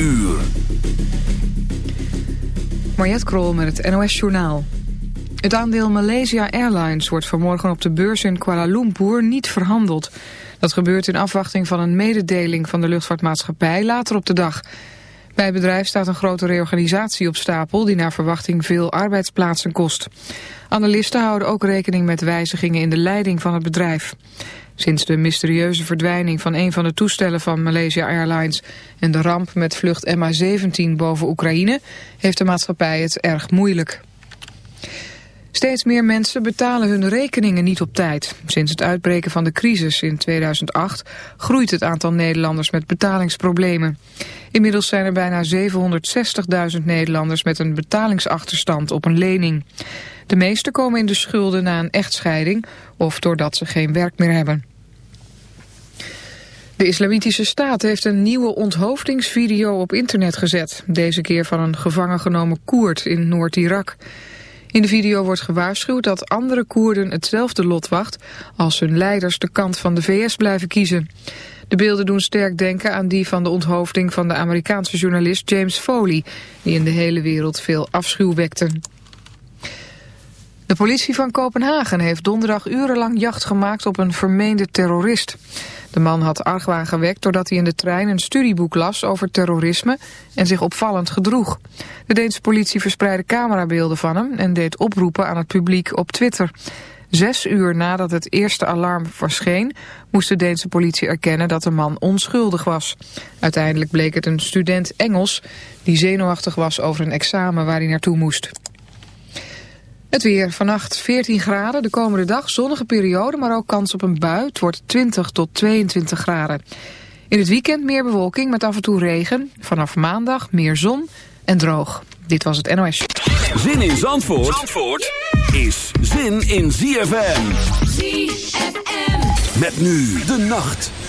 uur. Mariette Krol met het NOS Journaal. Het aandeel Malaysia Airlines wordt vanmorgen op de beurs in Kuala Lumpur niet verhandeld. Dat gebeurt in afwachting van een mededeling van de luchtvaartmaatschappij later op de dag. Bij het bedrijf staat een grote reorganisatie op stapel die naar verwachting veel arbeidsplaatsen kost. Analisten houden ook rekening met wijzigingen in de leiding van het bedrijf. Sinds de mysterieuze verdwijning van een van de toestellen van Malaysia Airlines en de ramp met vlucht MH17 boven Oekraïne heeft de maatschappij het erg moeilijk. Steeds meer mensen betalen hun rekeningen niet op tijd. Sinds het uitbreken van de crisis in 2008 groeit het aantal Nederlanders met betalingsproblemen. Inmiddels zijn er bijna 760.000 Nederlanders met een betalingsachterstand op een lening. De meeste komen in de schulden na een echtscheiding of doordat ze geen werk meer hebben. De Islamitische Staat heeft een nieuwe onthoofdingsvideo op internet gezet. Deze keer van een gevangen genomen Koerd in Noord-Irak. In de video wordt gewaarschuwd dat andere Koerden hetzelfde lot wacht... als hun leiders de kant van de VS blijven kiezen. De beelden doen sterk denken aan die van de onthoofding van de Amerikaanse journalist James Foley... die in de hele wereld veel afschuw wekte. De politie van Kopenhagen heeft donderdag urenlang jacht gemaakt op een vermeende terrorist. De man had argwaan gewekt doordat hij in de trein een studieboek las over terrorisme en zich opvallend gedroeg. De Deense politie verspreidde camerabeelden van hem en deed oproepen aan het publiek op Twitter. Zes uur nadat het eerste alarm verscheen, moest de Deense politie erkennen dat de man onschuldig was. Uiteindelijk bleek het een student Engels die zenuwachtig was over een examen waar hij naartoe moest. Het weer. Vannacht 14 graden. De komende dag zonnige periode, maar ook kans op een bui. Het wordt 20 tot 22 graden. In het weekend meer bewolking met af en toe regen. Vanaf maandag meer zon en droog. Dit was het NOS. Zin in Zandvoort, Zandvoort is zin in ZFM. ZFM. Met nu de nacht.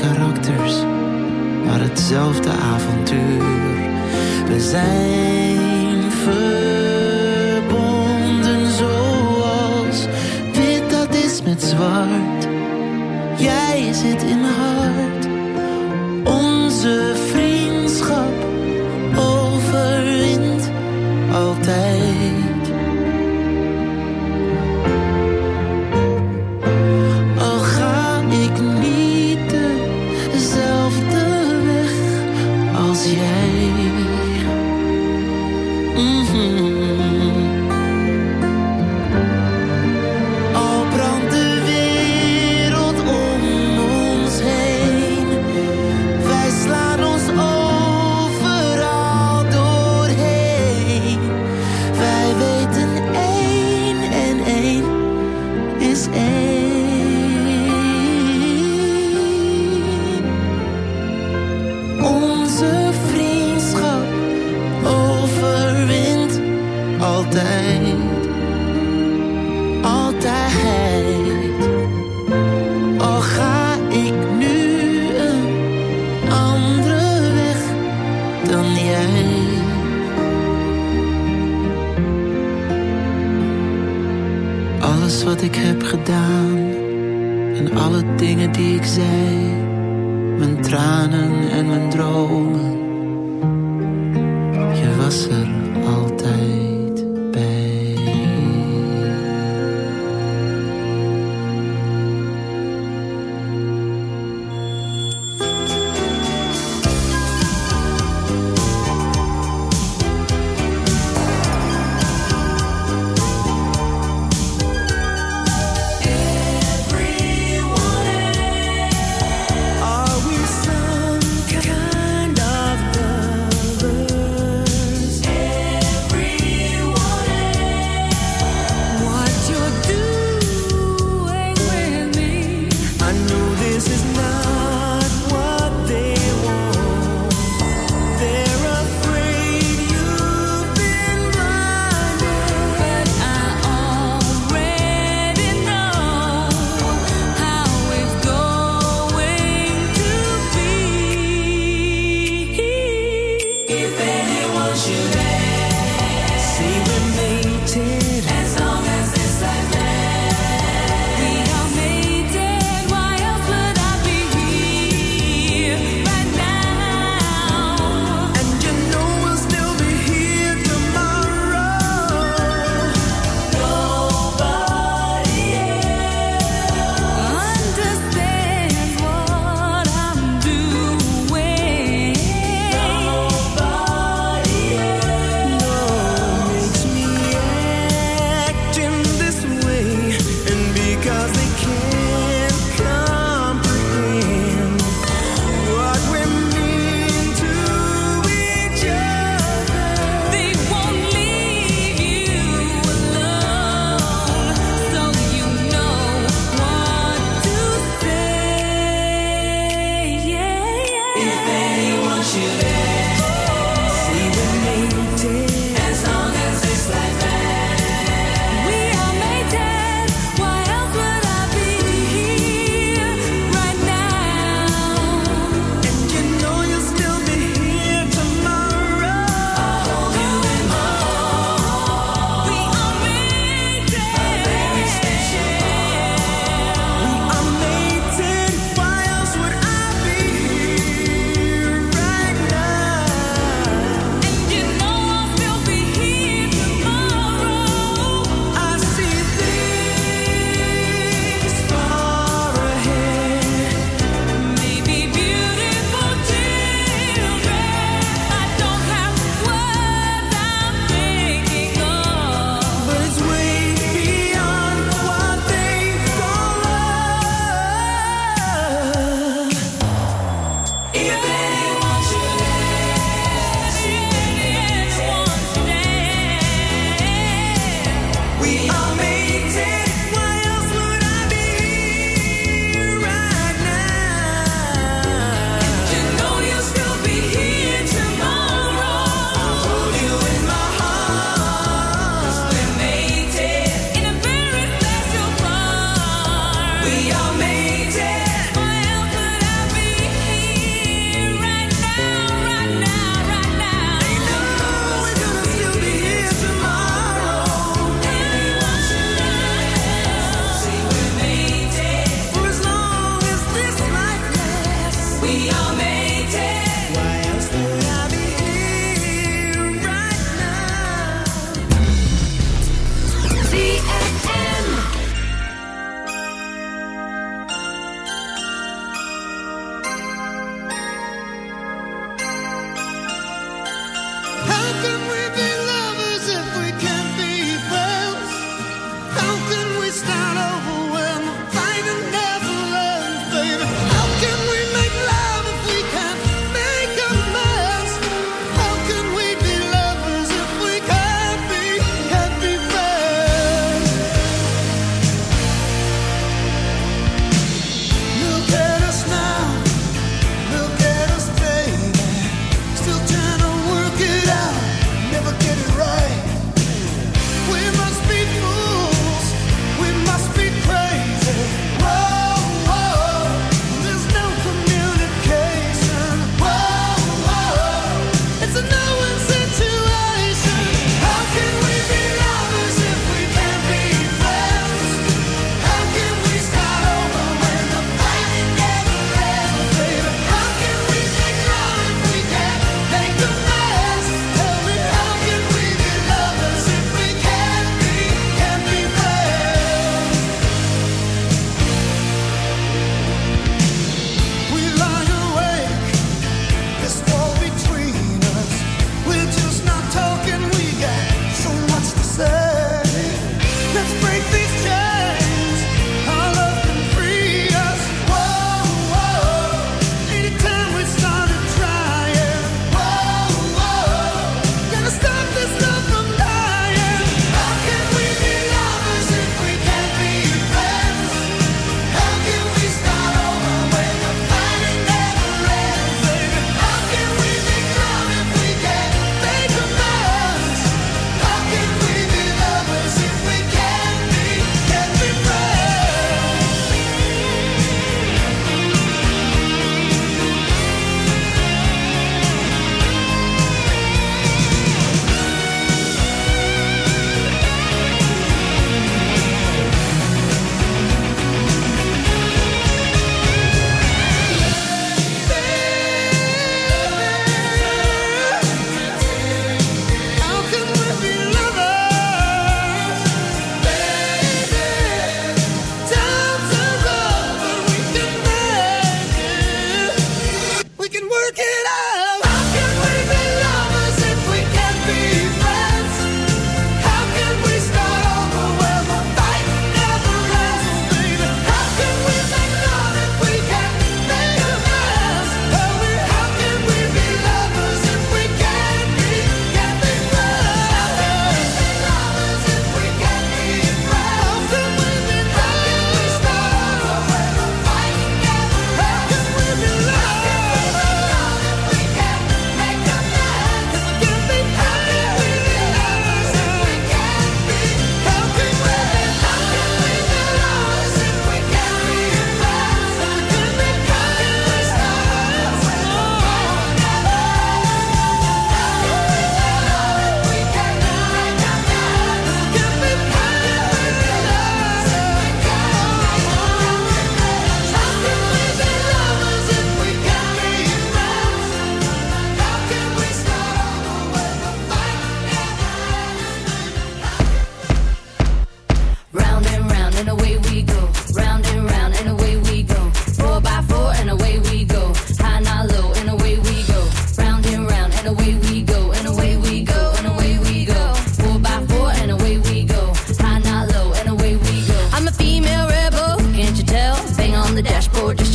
karakters, maar hetzelfde avontuur. We zijn verbonden zoals wit dat is met zwart. Jij zit in mijn hart.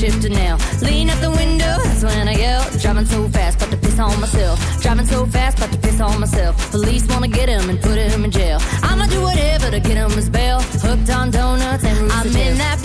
shifter now. Lean out the window, that's when I yell. Driving so fast, but to piss on myself. Driving so fast, but to piss on myself. Police wanna get him and put him in jail. I'ma do whatever to get him his bail. Hooked on donuts and I'm in that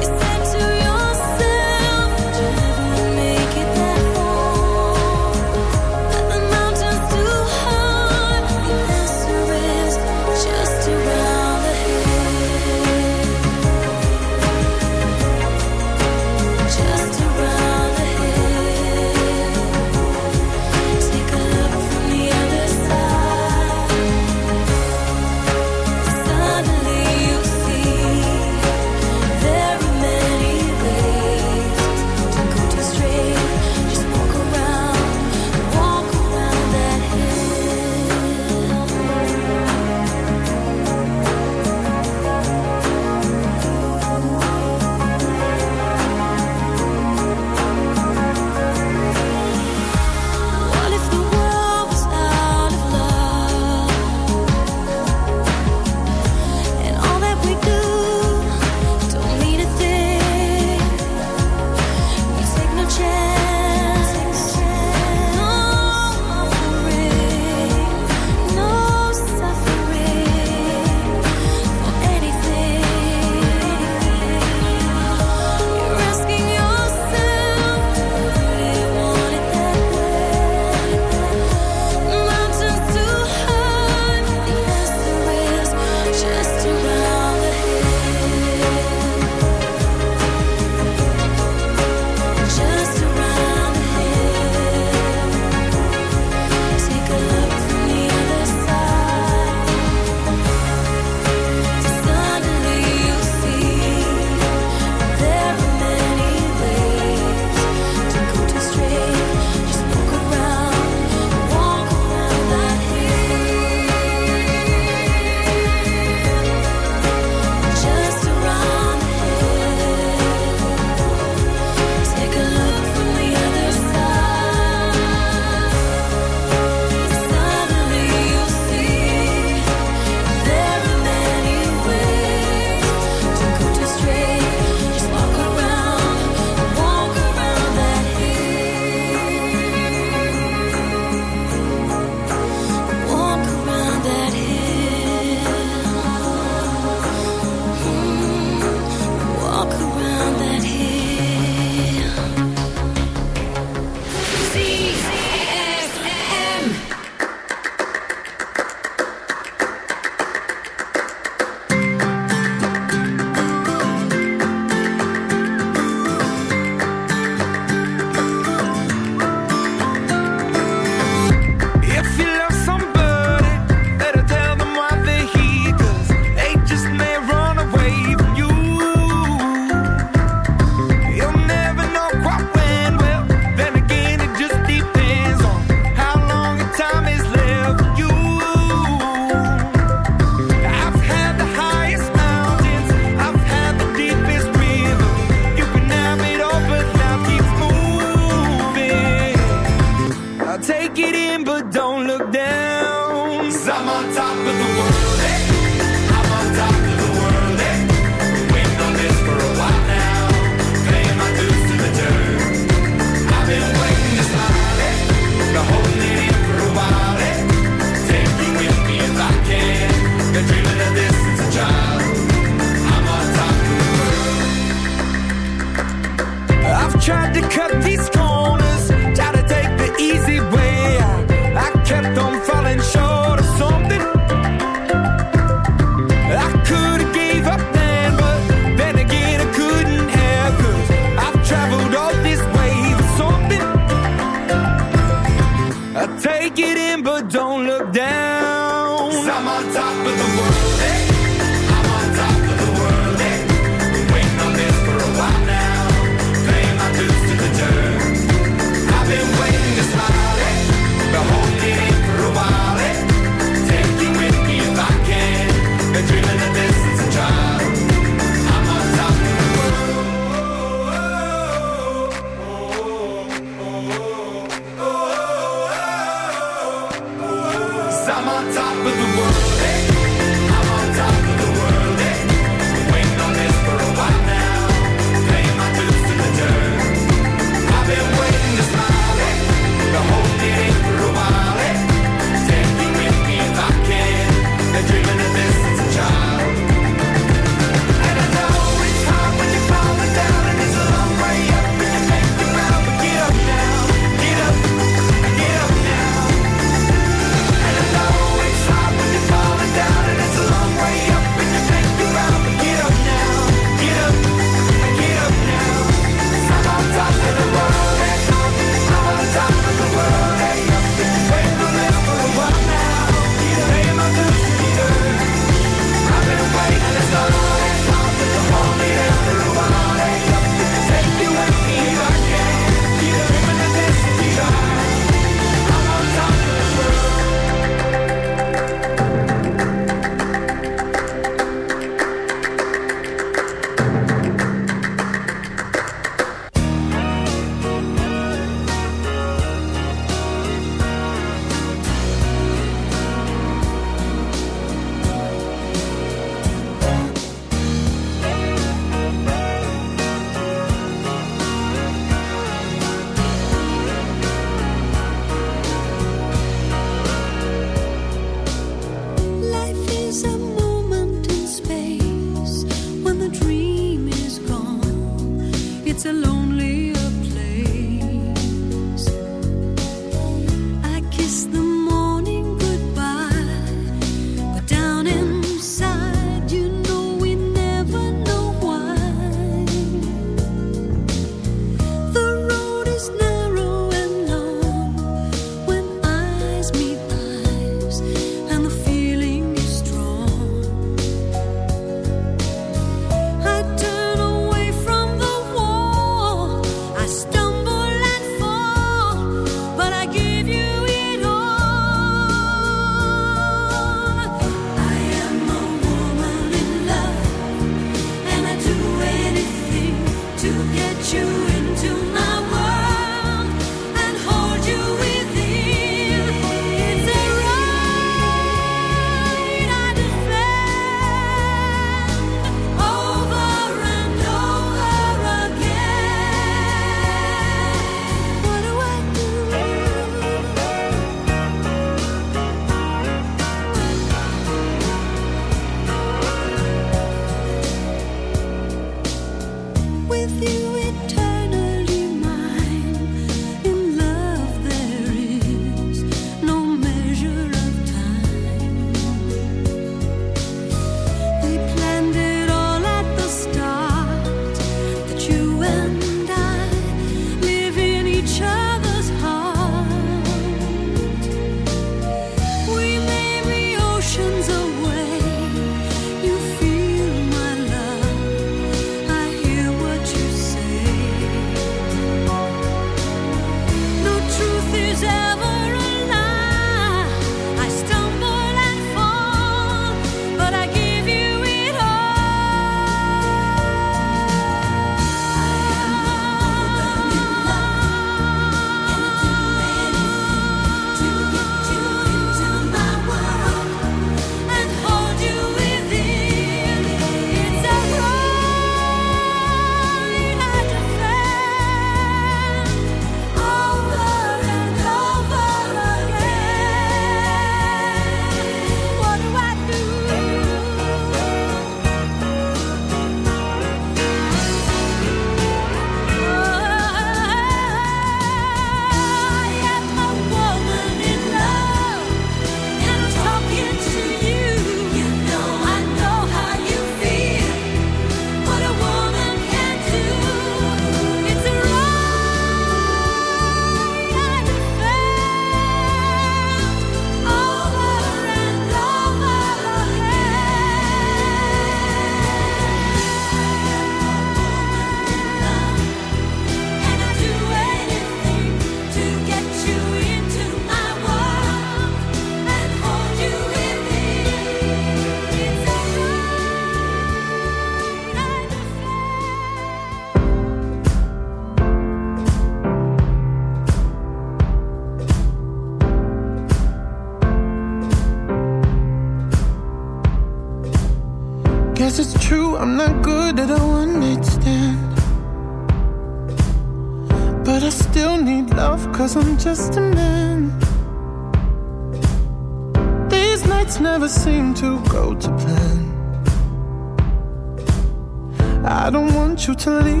to leave,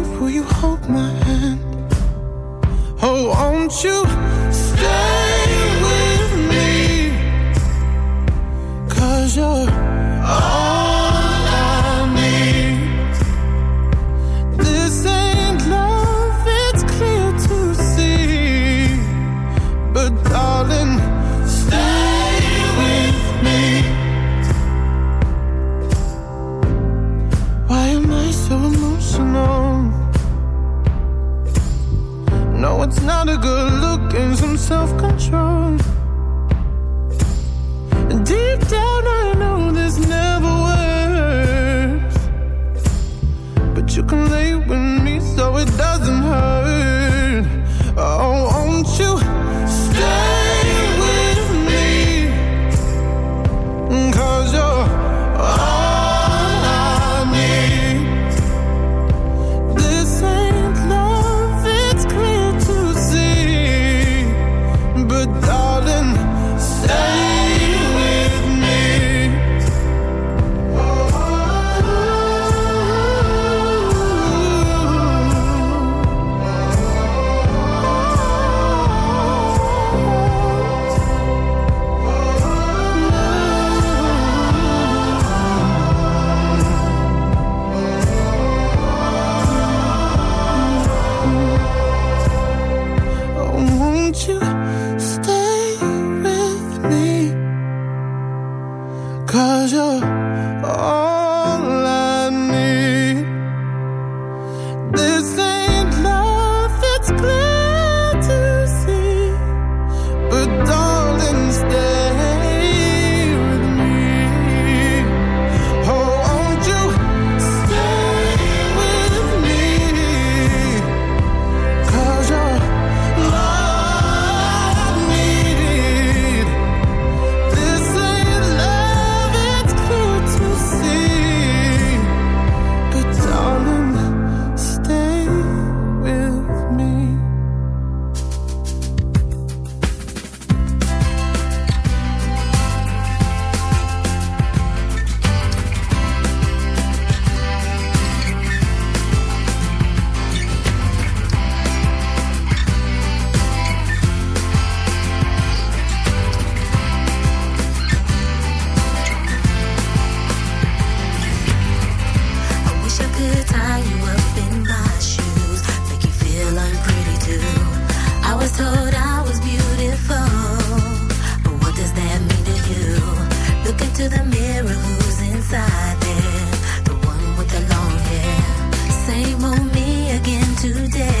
today.